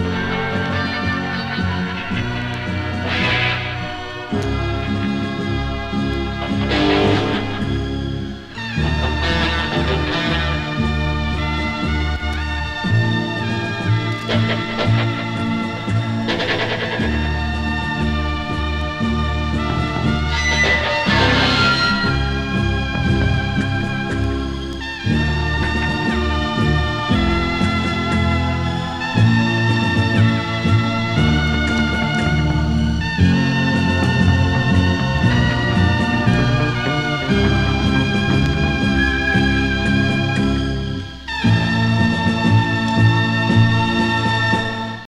Bye.